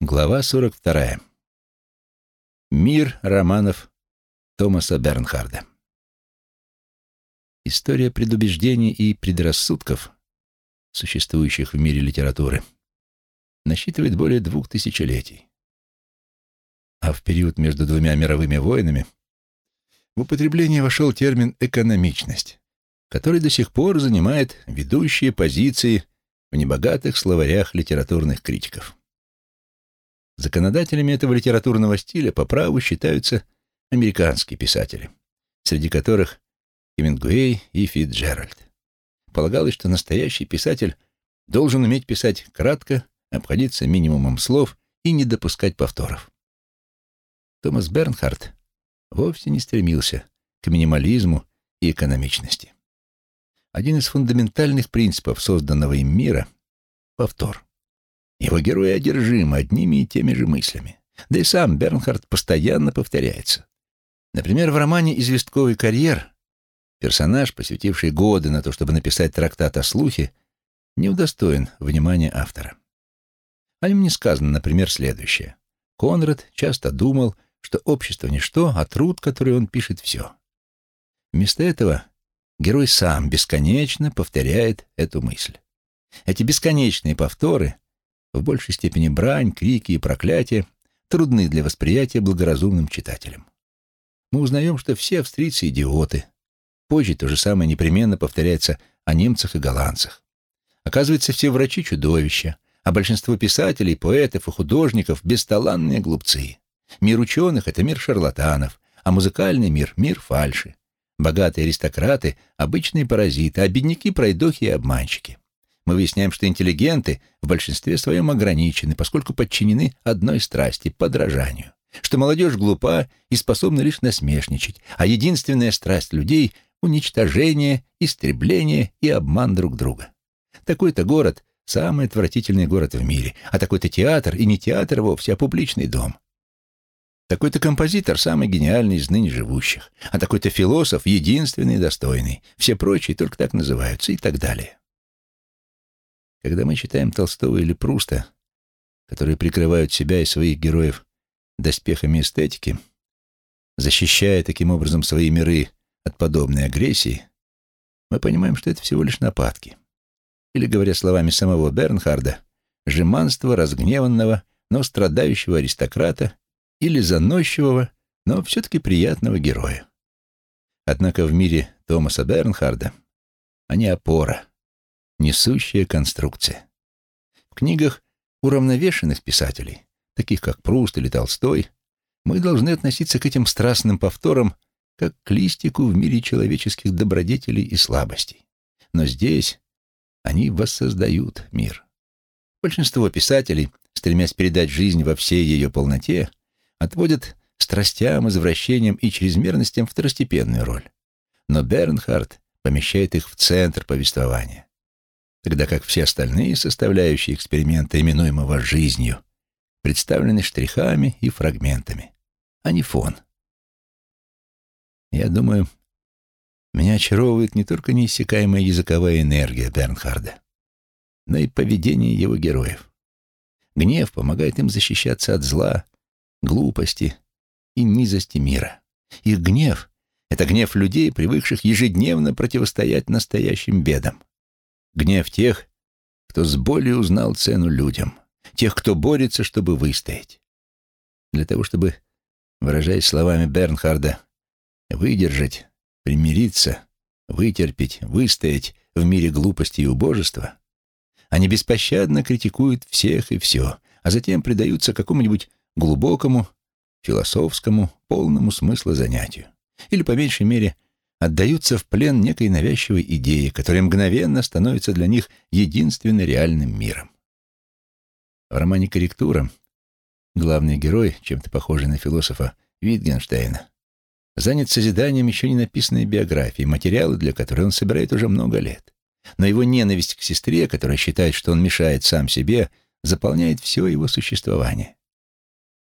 Глава 42. Мир романов Томаса Бернхарда. История предубеждений и предрассудков, существующих в мире литературы, насчитывает более двух тысячелетий. А в период между двумя мировыми войнами в употребление вошел термин «экономичность», который до сих пор занимает ведущие позиции в небогатых словарях литературных критиков. Законодателями этого литературного стиля по праву считаются американские писатели, среди которых Хемингуэй и Фитджеральд. Полагалось, что настоящий писатель должен уметь писать кратко, обходиться минимумом слов и не допускать повторов. Томас Бернхард вовсе не стремился к минимализму и экономичности. Один из фундаментальных принципов созданного им мира — повтор. Его герои одержимы одними и теми же мыслями. Да и сам Бернхард постоянно повторяется. Например, в романе «Известковый карьер» персонаж, посвятивший годы на то, чтобы написать трактат о слухе, не удостоен внимания автора. О нем не сказано, например, следующее. Конрад часто думал, что общество — ничто, а труд, который он пишет, — все. Вместо этого герой сам бесконечно повторяет эту мысль. Эти бесконечные повторы — в большей степени брань, крики и проклятия трудны для восприятия благоразумным читателям. Мы узнаем, что все австрийцы идиоты. Позже то же самое непременно повторяется о немцах и голландцах. Оказывается, все врачи чудовища, а большинство писателей, поэтов и художников — бесталанные глупцы. Мир ученых — это мир шарлатанов, а музыкальный мир — мир фальши. Богатые аристократы — обычные паразиты, а бедняки — пройдохи и обманщики мы выясняем, что интеллигенты в большинстве своем ограничены, поскольку подчинены одной страсти — подражанию, что молодежь глупа и способна лишь насмешничать, а единственная страсть людей — уничтожение, истребление и обман друг друга. Такой-то город — самый отвратительный город в мире, а такой-то театр и не театр вовсе, а публичный дом. Такой-то композитор самый гениальный из ныне живущих, а такой-то философ единственный достойный, все прочие только так называются и так далее. Когда мы читаем Толстого или Пруста, которые прикрывают себя и своих героев доспехами эстетики, защищая таким образом свои миры от подобной агрессии, мы понимаем, что это всего лишь нападки. Или, говоря словами самого Бернхарда, жеманство разгневанного, но страдающего аристократа или заносчивого, но все-таки приятного героя. Однако в мире Томаса Бернхарда они опора, несущая конструкция. В книгах уравновешенных писателей, таких как Пруст или Толстой, мы должны относиться к этим страстным повторам как к листику в мире человеческих добродетелей и слабостей. Но здесь они воссоздают мир. Большинство писателей, стремясь передать жизнь во всей ее полноте, отводят страстям, извращениям и чрезмерностям второстепенную роль. Но Бернхард помещает их в центр повествования тогда как все остальные составляющие эксперимента, именуемого жизнью, представлены штрихами и фрагментами, а не фон. Я думаю, меня очаровывает не только неиссякаемая языковая энергия Бернхарда, но и поведение его героев. Гнев помогает им защищаться от зла, глупости и низости мира. Их гнев — это гнев людей, привыкших ежедневно противостоять настоящим бедам. Гнев тех, кто с болью узнал цену людям, тех, кто борется, чтобы выстоять. Для того, чтобы, выражаясь словами Бернхарда, выдержать, примириться, вытерпеть, выстоять в мире глупости и убожества, они беспощадно критикуют всех и все, а затем предаются какому-нибудь глубокому, философскому, полному смысла занятию. Или, по меньшей мере, отдаются в плен некой навязчивой идеи, которая мгновенно становится для них единственно реальным миром. В романе «Корректура» главный герой, чем-то похожий на философа Витгенштейна, занят созиданием еще не написанной биографии, материалы для которой он собирает уже много лет. Но его ненависть к сестре, которая считает, что он мешает сам себе, заполняет все его существование.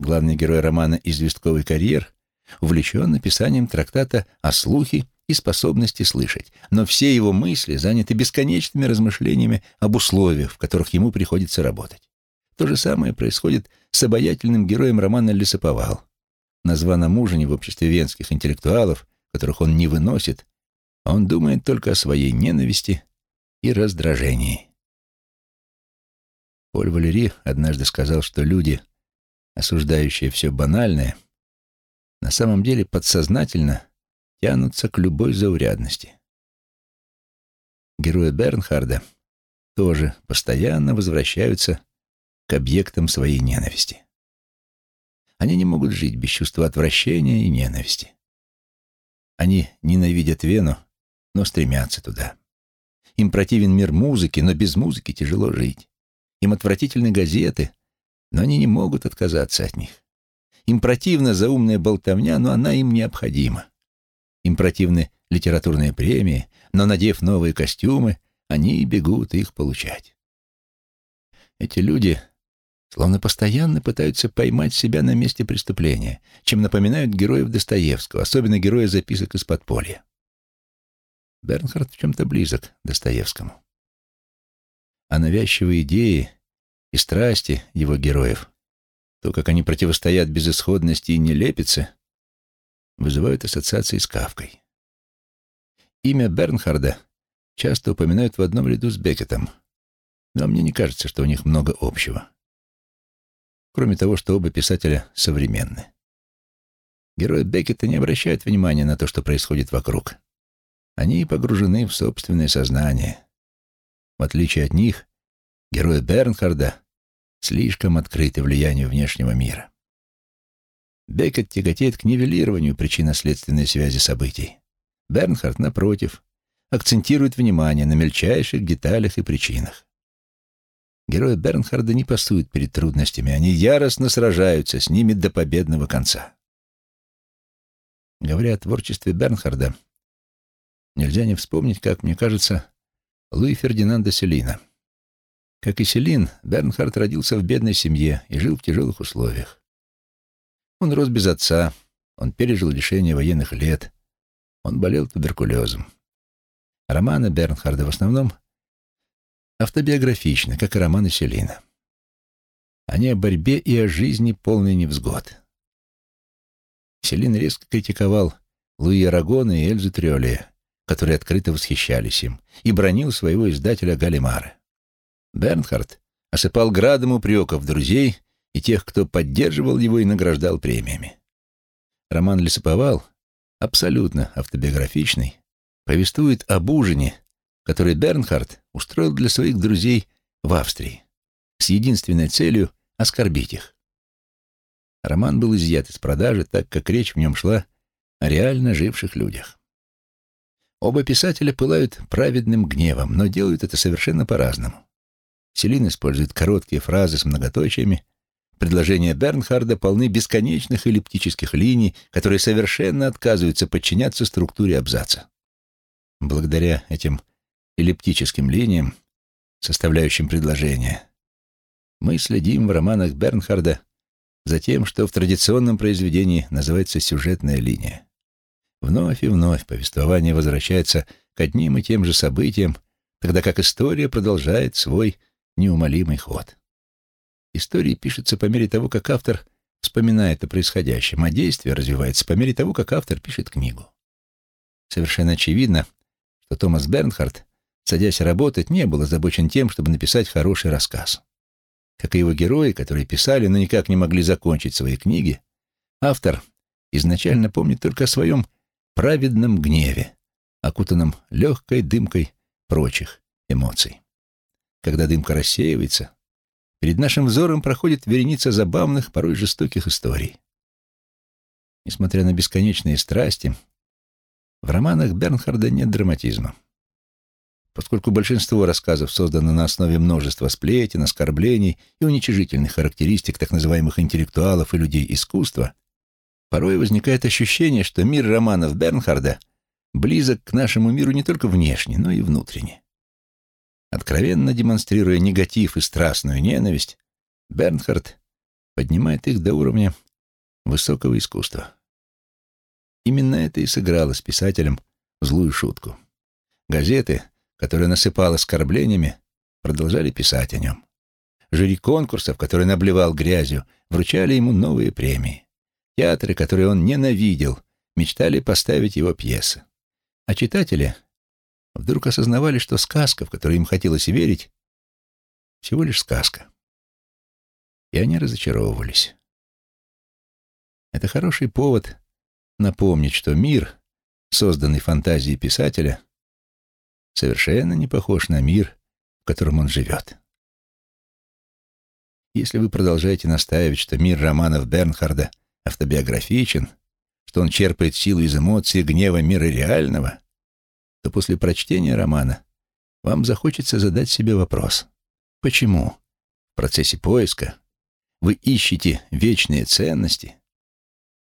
Главный герой романа «Известковый карьер» увлечен написанием трактата о слухе и способности слышать, но все его мысли заняты бесконечными размышлениями об условиях, в которых ему приходится работать. То же самое происходит с обаятельным героем романа «Лесоповал». На званом в обществе венских интеллектуалов, которых он не выносит, он думает только о своей ненависти и раздражении. Поль Валери однажды сказал, что люди, осуждающие все банальное, на самом деле подсознательно тянутся к любой заурядности. Герои Бернхарда тоже постоянно возвращаются к объектам своей ненависти. Они не могут жить без чувства отвращения и ненависти. Они ненавидят Вену, но стремятся туда. Им противен мир музыки, но без музыки тяжело жить. Им отвратительны газеты, но они не могут отказаться от них. Им противна заумная болтовня, но она им необходима. Им противны литературные премии, но, надев новые костюмы, они бегут их получать. Эти люди словно постоянно пытаются поймать себя на месте преступления, чем напоминают героев Достоевского, особенно героя записок из подполья. Бернхард в чем-то близок Достоевскому. А навязчивые идеи и страсти его героев, то, как они противостоят безысходности и нелепице, вызывают ассоциации с Кавкой. Имя Бернхарда часто упоминают в одном ряду с Беккетом, но мне не кажется, что у них много общего. Кроме того, что оба писателя современны. Герои Беккета не обращают внимания на то, что происходит вокруг. Они погружены в собственное сознание. В отличие от них, герои Бернхарда слишком открыты влиянию внешнего мира. Беккет тяготеет к нивелированию причинно-следственной связи событий. Бернхард, напротив, акцентирует внимание на мельчайших деталях и причинах. Герои Бернхарда не пасуют перед трудностями, они яростно сражаются с ними до победного конца. Говоря о творчестве Бернхарда, нельзя не вспомнить, как мне кажется, Луи Фердинанда Селина. Как и Селин, Бернхард родился в бедной семье и жил в тяжелых условиях. Он рос без отца, он пережил лишение военных лет, он болел туберкулезом. Романы Бернхарда в основном автобиографичны, как и романы Селина. Они о борьбе и о жизни полной невзгод. Селин резко критиковал Луи Арагона и Эльзу Триоле, которые открыто восхищались им, и бронил своего издателя Галимара. Бернхард осыпал градом упреков друзей и тех, кто поддерживал его и награждал премиями. Роман «Лесоповал», абсолютно автобиографичный, повествует об ужине, который Бернхард устроил для своих друзей в Австрии, с единственной целью оскорбить их. Роман был изъят из продажи, так как речь в нем шла о реально живших людях. Оба писателя пылают праведным гневом, но делают это совершенно по-разному. Селин использует короткие фразы с многоточиями, предложения Бернхарда полны бесконечных эллиптических линий, которые совершенно отказываются подчиняться структуре абзаца. Благодаря этим эллиптическим линиям, составляющим предложение, мы следим в романах Бернхарда за тем, что в традиционном произведении называется сюжетная линия. Вновь и вновь повествование возвращается к одним и тем же событиям, тогда как история продолжает свой неумолимый ход. История пишется по мере того, как автор вспоминает о происходящем, а действие развивается по мере того, как автор пишет книгу. Совершенно очевидно, что Томас Бернхард, садясь работать, не был озабочен тем, чтобы написать хороший рассказ. Как и его герои, которые писали, но никак не могли закончить свои книги, автор изначально помнит только о своем праведном гневе, окутанном легкой дымкой прочих эмоций. Когда дымка рассеивается, перед нашим взором проходит вереница забавных, порой жестоких историй. Несмотря на бесконечные страсти, в романах Бернхарда нет драматизма. Поскольку большинство рассказов создано на основе множества сплетен, оскорблений и уничижительных характеристик так называемых интеллектуалов и людей искусства, порой возникает ощущение, что мир романов Бернхарда близок к нашему миру не только внешне, но и внутренне. Откровенно демонстрируя негатив и страстную ненависть, Бернхард поднимает их до уровня высокого искусства. Именно это и сыграло с писателем злую шутку. Газеты, которые насыпал оскорблениями, продолжали писать о нем. жюри конкурсов, который наблевал грязью, вручали ему новые премии. Театры, которые он ненавидел, мечтали поставить его пьесы. А читатели вдруг осознавали, что сказка, в которую им хотелось верить, всего лишь сказка. И они разочаровывались. Это хороший повод напомнить, что мир, созданный фантазией писателя, совершенно не похож на мир, в котором он живет. Если вы продолжаете настаивать, что мир романов Бернхарда автобиографичен, что он черпает силу из эмоций гнева мира реального, то после прочтения романа вам захочется задать себе вопрос. Почему в процессе поиска вы ищете вечные ценности,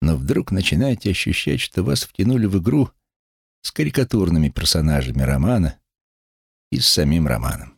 но вдруг начинаете ощущать, что вас втянули в игру с карикатурными персонажами романа и с самим романом?